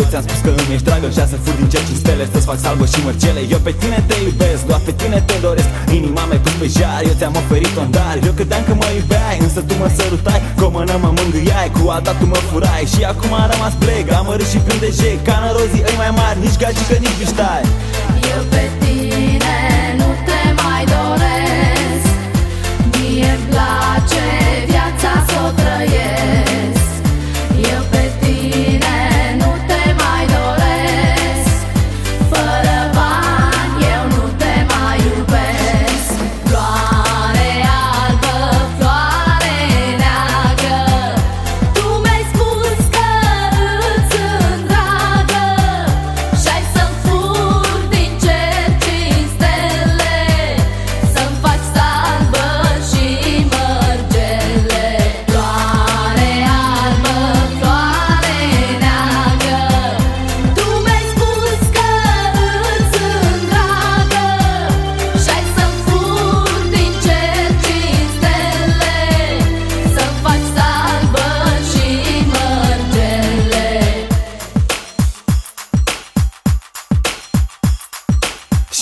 Eu ți-am spus că îmi ești dragă. Și să fur din cer și stele Să-ți fac salbă și mărcele Eu pe tine te iubesc, doar pe tine te doresc. Inima mea pus pe jar, eu ți-am oferit un dar. Eu credeam că mă iubeai, însă tu mă sărutai. Cu o mână mă mângâiai, cu alta tu mă furai. Și acum am rămas plec, amărât și plin de jec Ca rozii îi mai mari, nici gagică, nici biștai Eu pe tine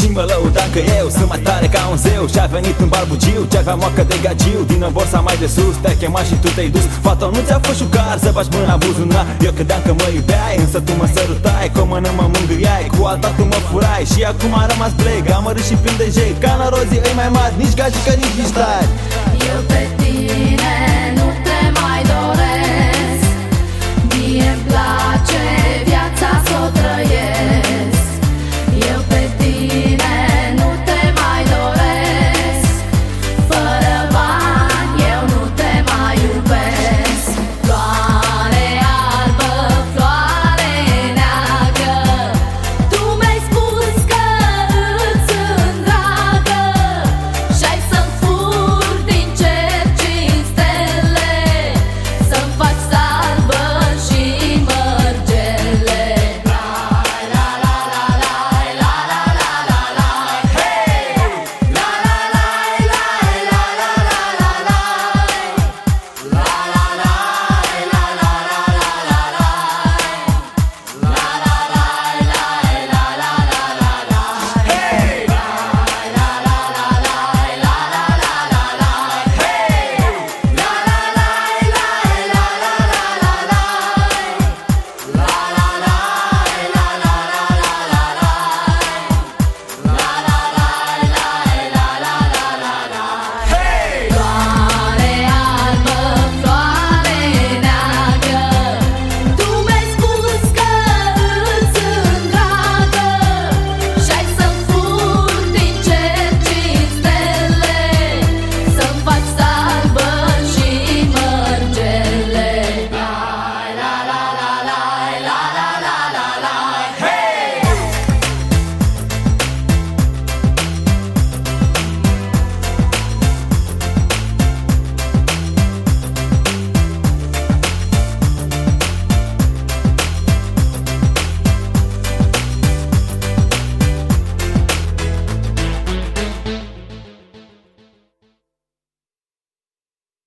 Și mă lăuda că eu sunt mai tare ca un zeu. Și-a venit în barbugiu, ce avea moacă de gagiu. Din în borsa mai de sus, te-ai chemat și tu te-ai dus. Fata nu ți-a fost șucar să faci mâna buzunar Eu credeam că mă iubeai, însă tu mă sărutai. Cu o mână mă mângâiai, cu alta tu mă furai. Și acum am rămas bleg, am râs și plin de jei. Ca la rozii îi mai mari, nici gagică, nici nici Eu pe tine nu te mai doresc. Mie-mi place